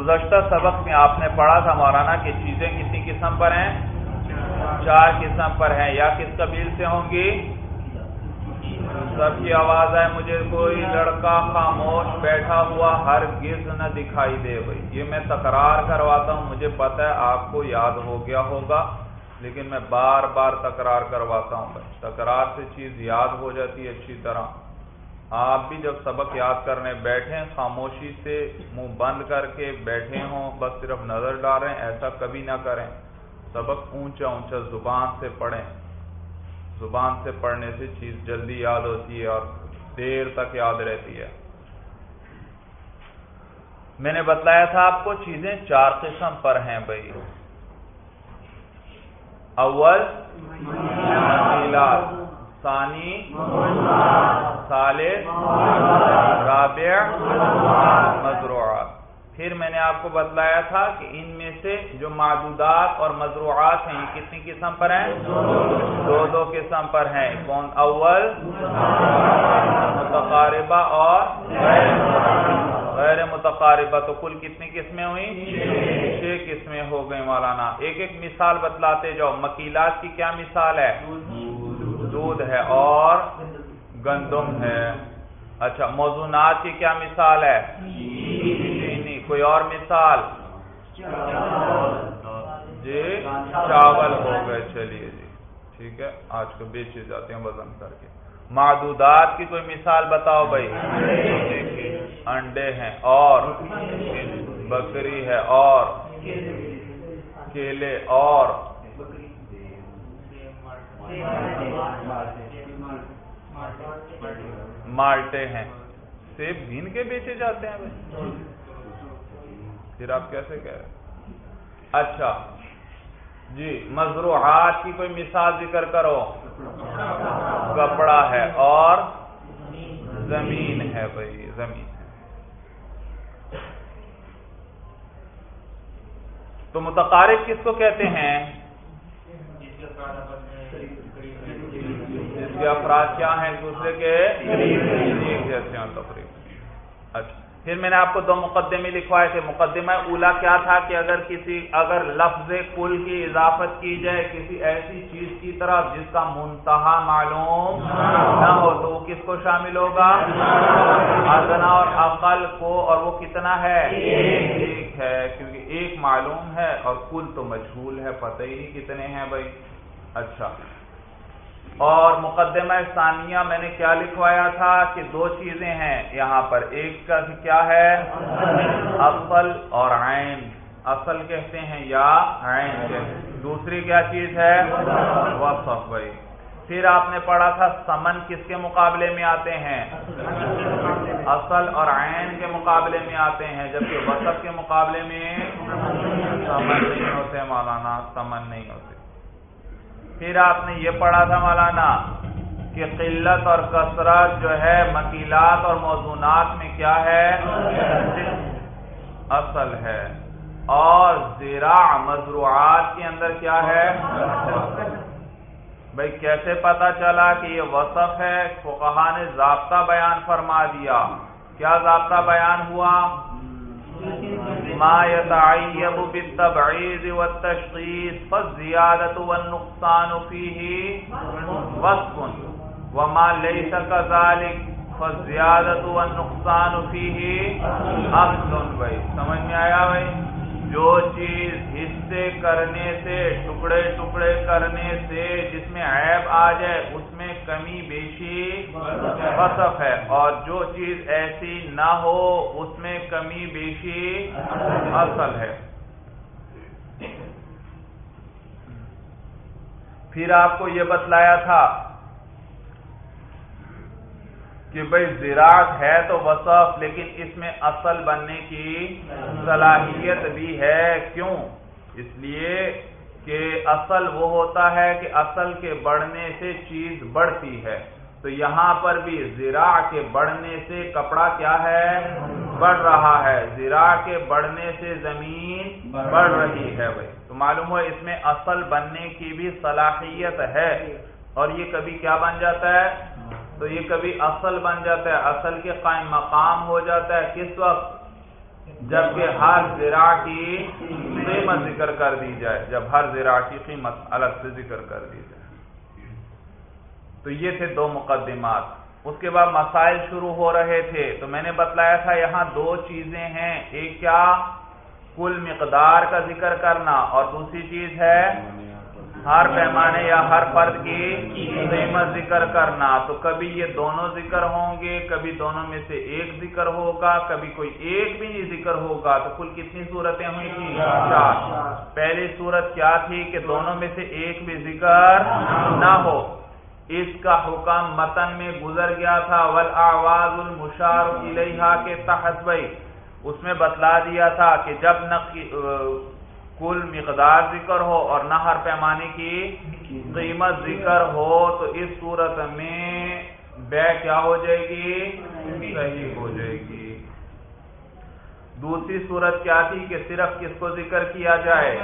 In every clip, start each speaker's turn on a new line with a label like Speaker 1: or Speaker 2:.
Speaker 1: گزشتہ سبق میں آپ نے پڑھا تھا مولانا کہ چیزیں کتنی قسم پر ہیں؟ چار قسم پر ہیں۔ یا کس قبیل سے ہوں گی؟ سب کی آواز ہے، مجھے کوئی لڑکا خاموش بیٹھا ہوا ہر گز نہ دکھائی دے بھائی۔ یہ میں تکرار کرواتا ہوں، مجھے پتا ہے، آپ کو یاد ہو گیا ہوگا، لیکن میں بار بار تکرار کرواتا ہوں بھائی۔ تکرار سے چیز یاد ہو جاتی ہے اچھی طرح۔ آپ بھی جب سبق یاد کرنے بیٹھیں خاموشی سے منہ بند کر کے بیٹھے ہوں، بس صرف نظر ڈالیں، ایسا کبھی نہ کریں۔ سبق اونچا اونچا زبان سے پڑھیں۔ زبان سے پڑھنے سے چیز جلدی یاد ہوتی ہے اور دیر تک یاد رہتی ہے۔ میں نے بتلایا تھا آپ کو چیزیں چار قسم پر ہیں بھائی۔ اول ثانی ثالث رابع مزروعات پھر میں نے آپ کو بتلایا تھا کہ ان میں سے جو معدودات اور مضروعات ہیں یہ کتنی قسم پر ہیں؟ دو دو قسم پر ہیں۔ کون؟ اول متقاربہ اور غیر متقاربہ۔ تو کل کتنی قسمیں ہوئی چھ۔ قسمیں ہو گئی مولانا۔ ایک ایک مثال بتلاتے جاؤ۔ مکیلات کی کیا مثال ہے؟ دودھ ہے اور گندم ہے۔ اچھا موزونات کی کیا مثال ہے؟ کوئی اور مثال؟ جی چاول ہو گئے۔ چلیے جی ٹھیک ہے۔ آج کو بیچے جاتے ہیں وزن کر کے۔ معدودات کی کوئی مثال بتاؤ بھائی؟ انڈے ہیں اور بکری ہے اور کیلے اور مالٹے ہیں۔ سیب بھین کے بیچے جاتے ہیں پھر آپ کیسے کہہ رہے اچھا۔ جی مضروحات کی کوئی مثال ذکر کرو۔ کپڑا ہے اور زمین ہے بھائی، زمین۔ ہے تو متقارب کس کو کہتے ہیں؟ جس کے افراد کیا ہیں ایک دوسرے کے جیسے ہوں تقریب اچھا۔ پھر میں نے آپ کو دو مقدمے لکھوائے تھے۔ مقدمہ اولا کیا تھا کہ اگر کسی، اگر لفظ کل کی اضافت کی جائے کسی ایسی چیز کی طرف جس کا منتہا معلوم نہ ہو، تو وہ کس کو شامل ہوگا؟ ادنا اور عقل کو۔ اور وہ کتنا ہے؟ ایک ہے، کیونکہ ایک معلوم ہے اور کل تو مجھول ہے، پتہ ہی نہیں کتنے ہیں بھائی۔ اچھا۔ اور مقدمہ ثانیہ میں نے کیا لکھوایا تھا کہ دو چیزیں ہیں یہاں پر۔ ایک کا کیا ہے؟ اصل اور عین۔ اصل کہتے ہیں یا عین دوسری کیا چیز ہے؟ وصف۔ بھائی پھر آپ نے پڑھا تھا سمن کس کے مقابلے میں آتے ہیں؟ اصل اور عین کے مقابلے میں آتے ہیں، جبکہ وصف کے مقابلے میں سمن نہیں ہوتے، مولانا، سمن نہیں ہوتے۔ پھر آپ نے یہ پڑھا تھا مولانا کہ قلت اور کثرت جو ہے مکیلات اور موضوعات میں کیا ہے؟ اصل ہے۔ اور زیرا مضروعات کے اندر کیا ہے؟ بھائی کیسے پتا چلا کہ یہ وصف ہے؟ فقہ نے ضابطہ بیان فرما دیا۔ کیا ضابطہ بیان ہوا؟ ما يتعيب بالتبعيد والتشخيص فالزيادة والنقصان فيه وصف. وما ليس كذلك، فالزيادة والنقصان فيه اصل بھائی، سمجھ میں آیا بھائی؟ جو چیز حصے کرنے سے، ٹکڑے ٹکڑے کرنے سے جس میں عیب آ جائے، اس میں کمی بیشی وصف ہے۔ اور جو چیز ایسی نہ ہو اس میں کمی بیشی اصل ہے۔ پھر آپ کو یہ بتلایا تھا کہ بھائی زراعت ہے تو وصف لیکن اس میں اصل بننے کی صلاحیت بھی ہے۔ کیوں؟ اس لیے کہ اصل وہ ہوتا ہے کہ اصل کے بڑھنے سے چیز بڑھتی ہے۔ تو یہاں پر بھی زراع کے بڑھنے سے کپڑا کیا ہے؟ بڑھ رہا ہے۔ زراع کے بڑھنے سے زمین بڑھ رہی ہے بھائی۔ تو معلوم ہو اس میں اصل بننے کی بھی صلاحیت ہے۔ اور یہ کبھی کیا بن جاتا ہے؟ تو یہ کبھی اصل بن جاتا ہے۔ اصل کے قائم مقام ہو جاتا ہے۔ کس وقت؟ جبکہ ہر زرا کی قیمت ذکر کر دی جائے، جب ہر زرا کی قیمت الگ سے ذکر کر دی جائے۔ تو یہ تھے دو مقدمات۔ اس کے بعد مسائل شروع ہو رہے تھے۔ تو میں نے بتلایا تھا یہاں دو چیزیں ہیں، ایک کیا؟ کل مقدار کا ذکر کرنا اور دوسری چیز ہے ہر پیمانے یا ہر فرد کی قیمت ذکر کرنا۔ تو کبھی یہ دونوں ذکر ہوں گے، کبھی دونوں میں سے ایک ذکر ہوگا، کبھی کوئی ایک بھی نہیں ذکر ہوگا۔ تو کل کتنی صورتیں ہوئی تھی چار۔ پہلی صورت کیا تھی کہ دونوں میں سے ایک بھی ذکر نہ ہو۔ اس کا حکم متن میں گزر گیا تھا۔ ول آواز المشار الیہا کے تحت بھائی اس میں بتلا دیا تھا کہ جب نقی کل مقدار ذکر ہو اور نہ ہر پیمانے کی قیمت ذکر ہو تو اس صورت میں بے کیا ہو جائے گی؟ صحیح ہو جائے گی۔ دوسری صورت کیا تھی کہ صرف کس کو ذکر کیا جائے؟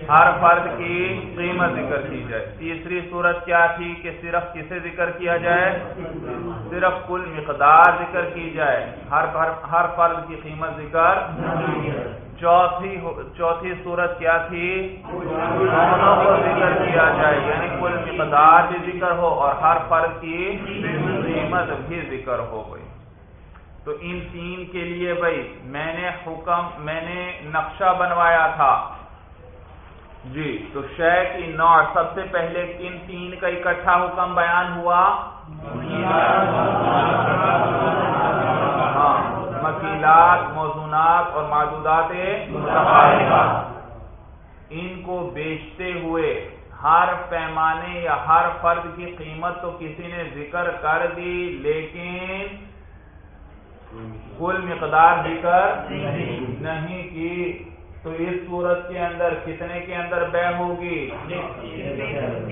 Speaker 1: ہر فرد کی قیمت ذکر کی جائے۔ تیسری صورت کیا تھی کہ صرف کسے ذکر کیا جائے؟ صرف کل مقدار ذکر کی جائے۔ ہر ہر فرد کی قیمت ذکر چوتھی چوتھی صورت کیا تھی؟ دونوں کو ذکر کیا جائے۔ یعنی کل مقدار بھی ذکر ہو اور ہر فرد کی قیمت بھی ذکر ہو گئی۔ تو ان تین کے لیے بھائی، میں نے حکم میں نے نقشہ بنوایا تھا۔ جی تو شے کی نوع سب سے پہلے کن تین کا اکٹھا حکم بیان ہوا؟ ہاں مکیلات، موزونات اور معدودات ان کو بیچتے ہوئے ہر پیمانے یا ہر فرد کی قیمت تو کسی نے ذکر کر دی، لیکن کل مقدار ذکر نہیں کی۔ تو اس صورت کے اندر کتنے کے اندر بے ہوگی؟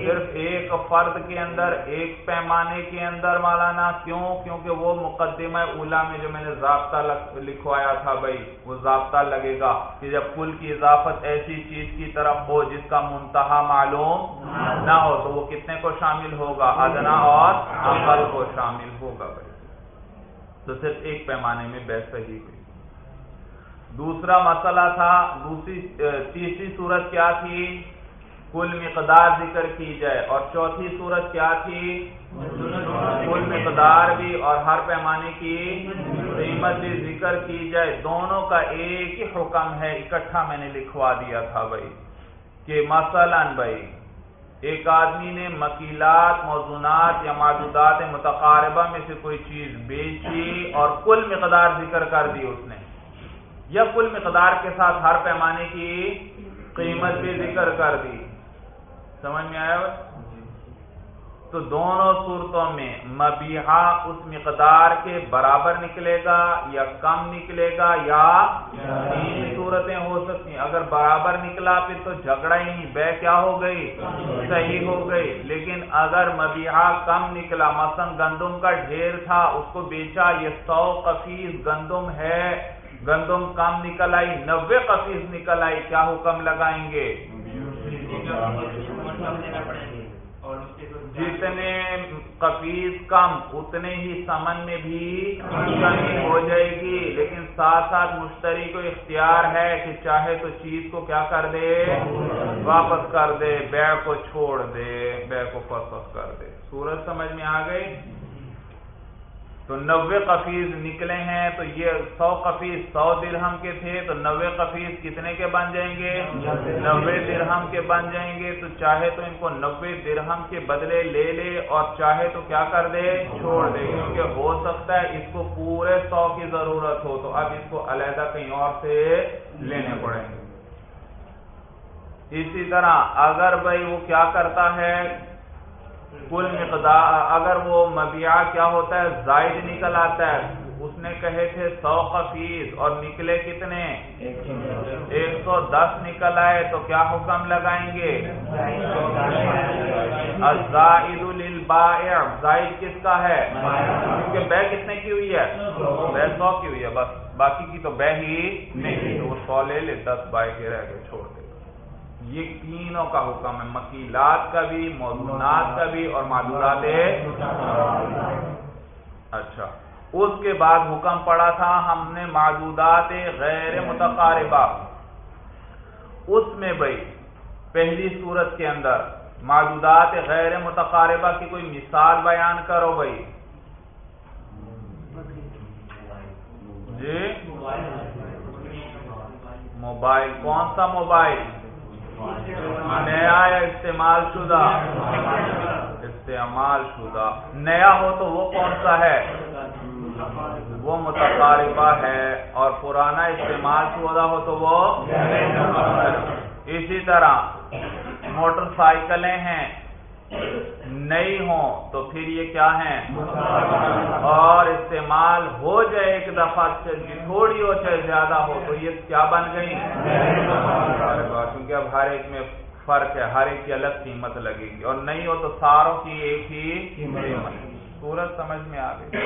Speaker 1: صرف ایک فرد کے اندر، ایک پیمانے کے اندر مولانا، کیوں؟ کیونکہ وہ مقدمہ اولا میں جو میں نے ضابطہ لکھوایا تھا بھائی، وہ ضابطہ لگے گا کہ جب کل کی اضافت ایسی چیز کی طرف ہو جس کا منتہا معلوم نہ ہو، تو وہ کتنے کو شامل ہوگا؟ ادنا اور اقل کو شامل ہوگا بھائی۔ تو صرف ایک پیمانے میں بے صحیح ہوئی۔ دوسرا مسئلہ تھا، دوسری تیسری صورت کیا تھی؟ کل مقدار ذکر کی جائے۔ اور چوتھی صورت کیا تھی؟ کل مقدار بھی اور ہر پیمانے کی قیمت بھی ذکر کی جائے۔ دونوں کا ایک ہی حکم ہے، اکٹھا میں نے لکھوا دیا تھا بھائی۔ کہ مثلا بھائی، ایک آدمی نے مکیلات، موزونات یا معدودات متقاربہ میں سے کوئی چیز بیچی اور کل مقدار ذکر کر دی اس نے۔ یا کل مقدار کے ساتھ ہر پیمانے کی قیمت بھی ذکر کر دی۔ سمجھ میں آیا؟ تو دونوں صورتوں میں مبیحا اس مقدار کے برابر نکلے گا یا کم نکلے گا یا تین صورتیں ہو سکتی ہیں۔ اگر برابر نکلا پھر تو جھگڑا ہی نہیں۔ بے کیا ہو گئی؟ صحیح ہو گئی۔ لیکن اگر مبیحا کم نکلا، مثلا گندم کا ڈھیر تھا، اس کو بیچا، یہ سو قفیز گندم ہے گندم کام نکل آئی، نوے قفیز نکل آئی، کیا حکم لگائیں گے؟ جتنے قفیز کم اتنے ہی سمن میں بھی کمی ہو جائے گی، لیکن ساتھ ساتھ مشتری کو اختیار ہے کہ چاہے تو چیز کو کیا کر دے؟ واپس کر دے بے کو چھوڑ دے بے کو فسخ کر دے۔ سورج سمجھ میں آ گئی؟ تو نوے قفیز نکلے ہیں، تو یہ سو قفیز سو درہم کے تھے، تو نوے قفیز کتنے کے بن جائیں گے؟ نوے درہم کے بن جائیں گے، تو چاہے تو ان کو نوے درہم کے بدلے لے لے اور چاہے تو کیا کر دے؟ چھوڑ دے، کیونکہ ہو سکتا ہے اس کو پورے سو کی ضرورت ہو، تو اب اس کو علیحدہ کہیں اور سے لینے پڑیں۔ گے اسی طرح اگر بھائی وہ کیا کرتا ہے؟ کل مقدار اگر وہ مبیا کیا ہوتا ہے، زائد نکل آتا ہے، اس نے کہے تھے سو خفیز اور نکلے کتنے؟ ایک سو دس نکل آئے، تو کیا حکم لگائیں گے؟ زائد زائد کس کا ہے؟ کیونکہ بہ کتنے کی ہوئی ہے؟ بہ سو کی ہوئی ہے، بس، باقی کی تو بہ ہی نہیں وہ سو لے لے، دس بائے کے رہ گئے، چھوڑ دے۔ یہ تینوں کا حکم ہے مکیلات کا بھی موضوعات کا بھی اور معذورات اچھا اس کے بعد حکم پڑا تھا، ہم نے معدودات غیر متقاربہ۔ اس میں بھائی، پہلی صورت کے اندر معدودات غیر متقاربہ کی کوئی مثال بیان کرو بھائی۔ جی؟ موبائل، کون سا موبائل؟ نیا یا استعمال شدہ۔ استعمال شدہ۔ نیا ہو تو وہ کون سا ہے؟ وہ متقاربہ ہے اور پرانا استعمال شدہ ہو تو وہ؟ اسی طرح موٹر سائیکلیں ہیں۔ نہیں ہوں تو پھر یہ کیا ہیں؟ اور استعمال ہو جائے ایک دفعہ تھوڑی ہو چاہے زیادہ ہو تو یہ کیا بن گئی؟ کیونکہ اب ہر ایک میں فرق ہے، ہر ایک کی الگ قیمت لگے گی۔ اور نہیں ہو تو ساروں کی ایک ہی قیمت۔ سورج سمجھ میں آ گئی۔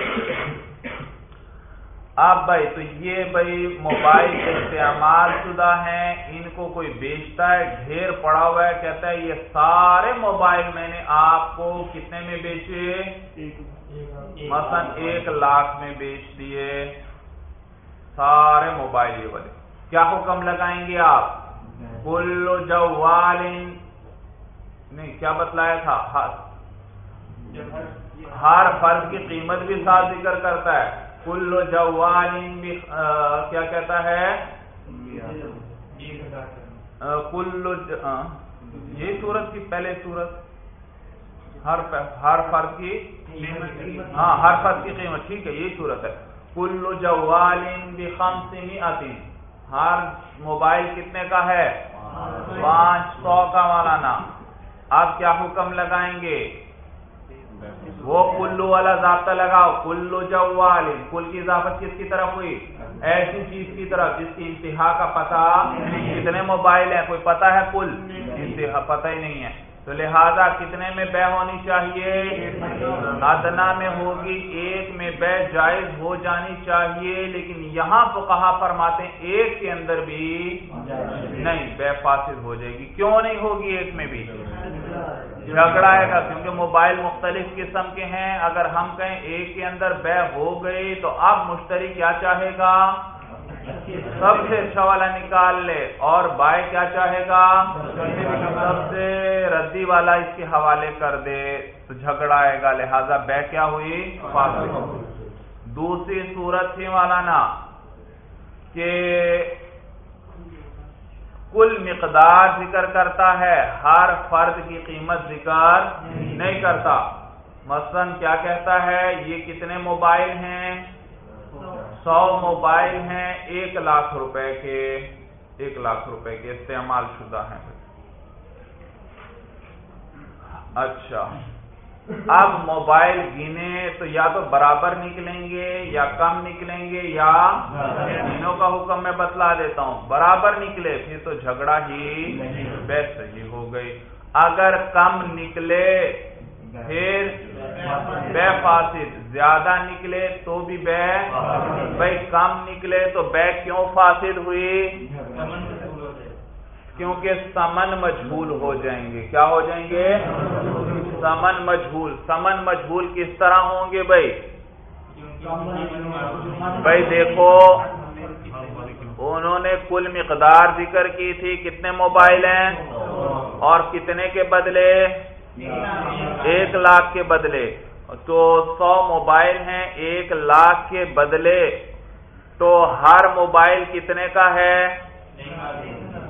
Speaker 1: اب بھائی تو یہ بھائی موبائل استعمال شدہ ہیں، ان کو کوئی بیچتا ہے ڈھیر پڑا ہوا ہے، کہتا ہے یہ سارے موبائل میں نے آپ کو کتنے میں بیچے؟ مثلا ایک لاکھ میں بیچ دیے۔ سارے موبائل یہ والے۔ کیا حکم لگائیں گے آپ؟ کلو جوال۔ نہیں، کیا بتلایا تھا؟ ہر فرض کی قیمت بھی ساتھ ذکر کرتا ہے۔ کل جوال کیا کہتا ہے؟ کل یہ سورت کی پہلے سورت ہر ہر فرد کی ہاں ہر فرد کی قیمت ٹھیک ہے یہ صورت ہے۔ کل جوال ہر موبائل کتنے کا ہے؟ پانچ سو۔ کا مولانا آپ کیا حکم لگائیں گے؟ وہ کلو والا ضابطہ لگاؤ، کلو جوال، کل کی اضافت کس کی طرف ہوئی؟ ایسی چیز کی طرف، جس کی انتہا کا پتہ کتنے موبائل ہیں، کوئی پتہ ہے کل؟ انتہا پتہ ہی نہیں ہے۔ تو لہذا کتنے میں بے ہونی چاہیے؟ ادنا میں ہوگی، ایک میں بے جائز ہو جانی چاہیے۔ لیکن یہاں تو کہا فرماتے ہیں، ایک کے اندر بھی نہیں، بے فاسد ہو جائے گی۔ کیوں نہیں ہوگی ایک میں بھی؟ جھگڑا ہے گا، کیونکہ موبائل مختلف قسم کے ہیں۔ اگر ہم کہیں ایک کے اندر بے ہو گئی تو اب مشتری کیا چاہے گا؟ سب سے اچھا والا نکال لے۔ اور بائے کیا چاہے گا؟ سب سے ردی والا اس کے حوالے کر دے۔ تو جھگڑا آئے گا، لہذا بے کیا ہوئی؟ دوسری صورت تھی والا نا کہ کل مقدار ذکر کرتا ہے، ہر فرد کی قیمت ذکر نہیں کرتا۔ مثلا کیا کہتا ہے، یہ کتنے موبائل ہیں؟ سو موبائل ہیں، ایک لاکھ روپے کے، ایک لاکھ روپے کے استعمال شدہ ہیں۔ اچھا۔ اب موبائل گینے تو یا تو برابر نکلیں گے یا کم نکلیں گے یا تینوں کا حکم میں بتلا دیتا ہوں۔ برابر نکلے پھر تو جھگڑا ہی بیسٹ ہی ہو گئی۔ اگر کم نکلے پھر بے فاسد۔ زیادہ نکلے تو بھی بے۔ بھائی کم نکلے تو بے کیوں فاسد ہوئی؟ کیونکہ سمن مجبول ہو جائیں گے۔ کیا ہو جائیں گے؟ سمن مجبول سمن مجبول کس طرح ہوں گے بھائی؟ بھائی دیکھو، انہوں نے کل مقدار ذکر کی تھی۔ کتنے موبائل ہیں؟ اور کتنے کے بدلے؟ ایک لاکھ کے بدلے۔ تو سو موبائل ہیں، ایک لاکھ کے بدلے۔ تو ہر موبائل کتنے کا ہے؟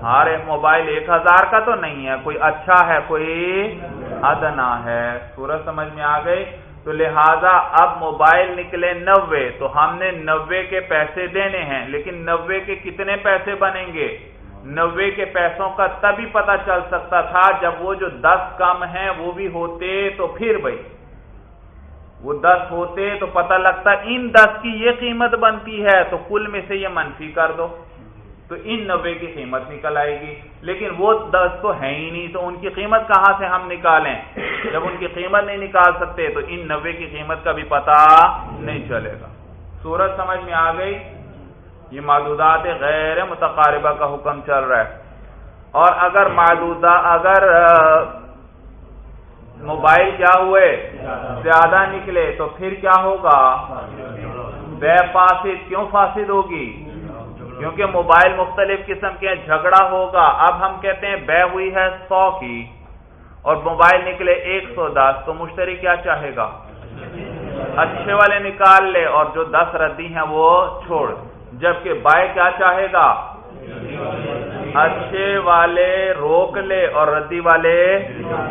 Speaker 1: ہر موبائل ایک ہزار کا تو نہیں ہے، کوئی اچھا ہے، کوئی ادنا ہے۔ سورج سمجھ میں آ گئی؟ تو لہذا اب موبائل نکلے نوے، تو ہم نے نوے کے پیسے دینے ہیں، لیکن نوے کے کتنے پیسے بنیں گے؟ نوے کے پیسوں کا تبھی پتا چل سکتا تھا، جب وہ جو دس کم ہیں وہ بھی ہوتے تو پھر بھائی۔ وہ دس ہوتے تو پتہ لگتا، ان دس کی یہ قیمت بنتی ہے، تو کل میں سے یہ منفی کر دو۔ تو ان نوے کی قیمت نکل آئے گی۔ لیکن وہ دس تو ہے ہی نہیں، تو ان کی قیمت کہاں سے ہم نکالیں؟ جب ان کی قیمت نہیں نکال سکتے تو ان نوے کی قیمت کا بھی پتا نہیں چلے گا۔ سورج سمجھ میں آ گئی؟ یہ معدودات غیر متقاربہ کا حکم چل رہا ہے۔ اور اگر معدودہ، اگر موبائل کیا ہوئے؟ زیادہ نکلے تو پھر کیا ہوگا؟ بے فاسد، کیوں فاسد ہوگی؟ کیونکہ موبائل مختلف قسم کے جھگڑا ہوگا۔ اب ہم کہتے ہیں بے ہوئی ہے سو کی۔ اور موبائل نکلے ایک سو دس، تو مشتری کیا چاہے گا؟ اچھے والے نکال لے اور جو دس ردی ہیں وہ چھوڑ۔ جبکہ بائے کیا چاہے گا؟ اچھے والے روک لے اور ردی والے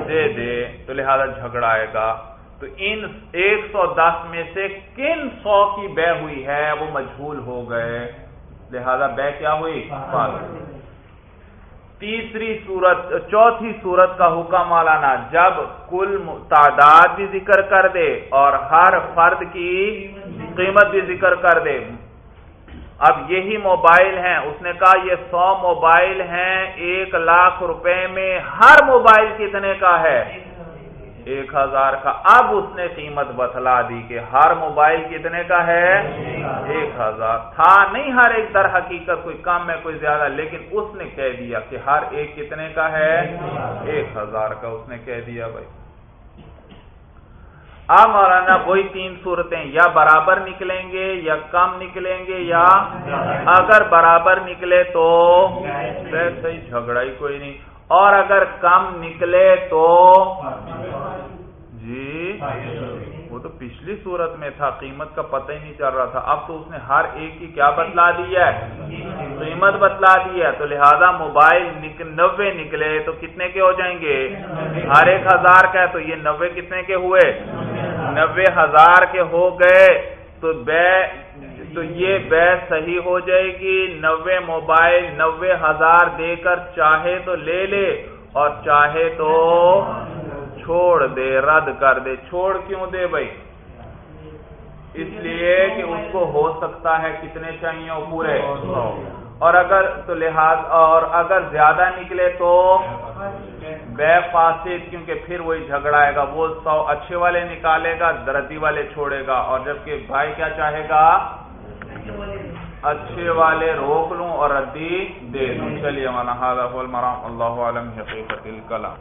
Speaker 1: دے دے۔ تو لہذا جھگڑا آئے گا۔ تو ان ایک سو دس میں سے کن سو کی بے ہوئی ہے وہ مجھول ہو گئے۔ لہذا بے کیا ہوئی؟ تیسری صورت چوتھی صورت کا حکم مولانا جب کل تعداد بھی ذکر کر دے اور ہر فرد کی قیمت بھی ذکر کر دے۔ اب یہی موبائل ہیں۔ اس نے کہا یہ سو موبائل ہیں ایک لاکھ روپے میں ہر موبائل کتنے کا ہے؟ ایک ہزار کا۔ اب اس نے قیمت بتلا دی کہ ہر موبائل کتنے کا ہے؟ ایک ہزار۔ تھا نہیں ہر ایک در حقیقت کوئی کم ہے، کوئی زیادہ، لیکن اس نے کہہ دیا کہ ہر ایک کتنے کا ہے؟ ایک ہزار کا۔ اس نے کہہ دیا بھائی۔ اب مولانا وہی تین صورتیں یا برابر نکلیں گے یا کم نکلیں گے یا اگر برابر نکلے تو صحیح جھگڑا ہی کوئی نہیں۔ اور اگر کم نکلے تو جی۔ وہ تو پچھلی صورت میں تھا قیمت کا پتہ ہی نہیں چل رہا تھا۔ اب تو اس نے ہر ایک کی کیا بتلا دی ہے؟ قیمت بتلا دی ہے۔ تو لہذا موبائل نوے نکلے تو کتنے کے ہو جائیں گے؟ ہر ایک ہزار کا ہے تو یہ نوے کتنے کے ہوئے؟ نوے ہزار کے ہو گئے۔ تو بے تو یہ بے صحیح ہو جائے گی۔ نوے موبائل نوے ہزار دے کر چاہے تو لے لے اور چاہے تو چھوڑ دے، رد کر دے۔ چھوڑ کیوں دے بھائی؟ اس لیے کہ اس کو ہو سکتا ہے کتنے چاہیے پورے۔ اور اگر تو لحاظ، اور اگر زیادہ نکلے تو بے فاسد، کیونکہ پھر وہی جھگڑا آئے گا۔ وہ سو اچھے والے نکالے گا دردی والے چھوڑے گا۔ اور جبکہ بھائی کیا چاہے گا؟ اچھے والے روک لوں اور ردی دے دوں۔ چلیے مولانا اللہ عالم حقیقت الکلام